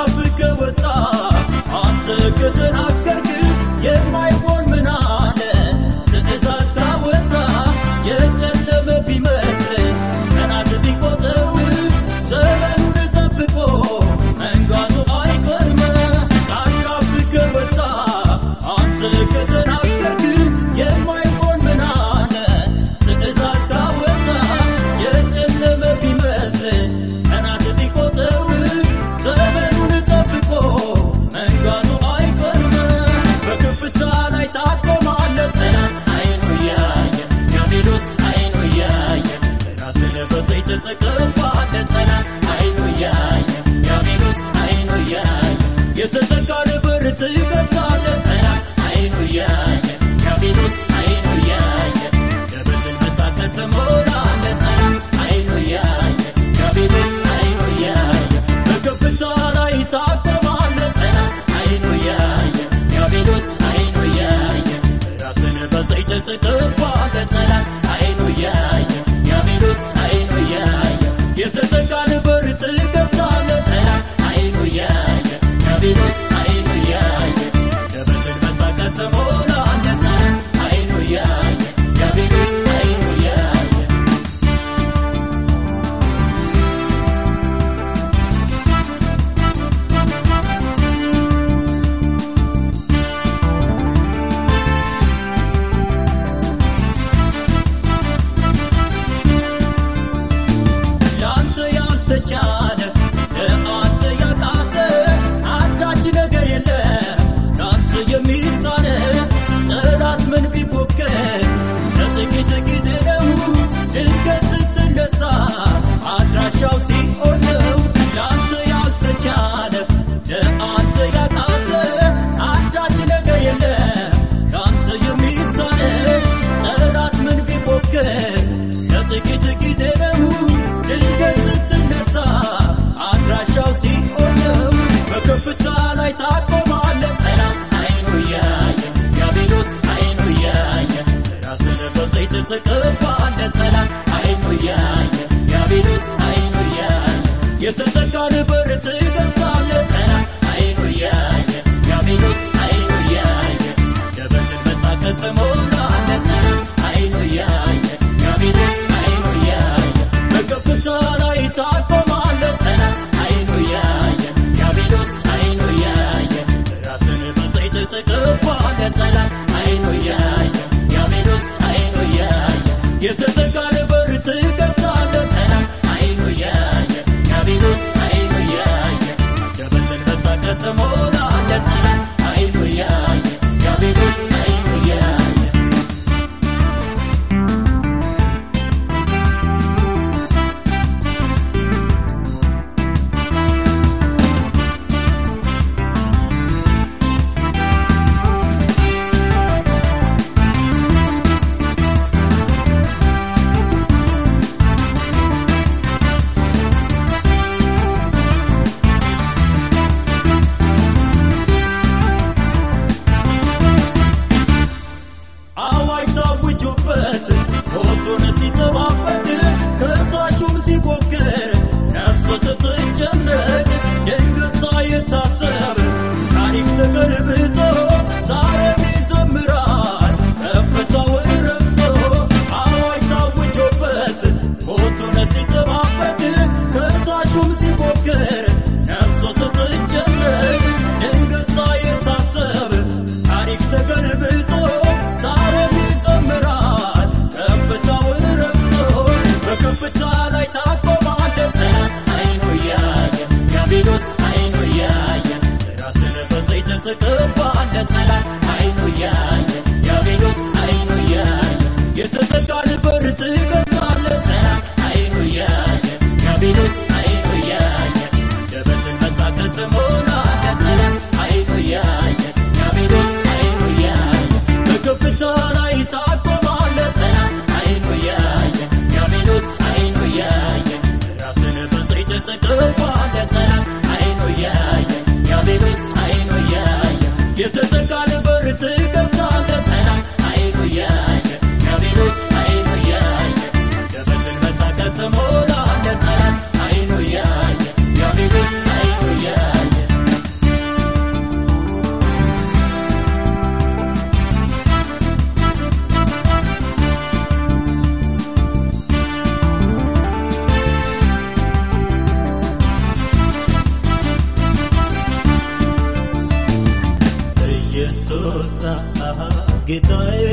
ተናፍቀ ወጣ አንተ ከተናገርክ የማይሆን ምን አለ? ትእዛዝ ካወጣ የጨለመ ቢመስል ቀናት ቢቆጠው ዘመኑን ጠብቆ ተጠቀም ዝቅባለት የተዘጋለ በር ትከፍታለ ጠላት አይኑ ያየ corazón ጎሳ ጌታዬ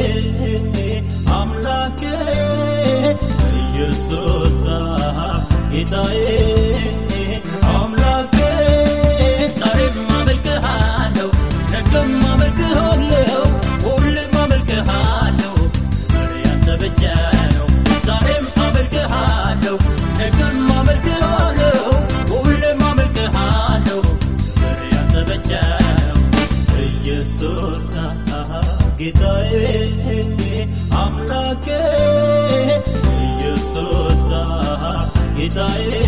die.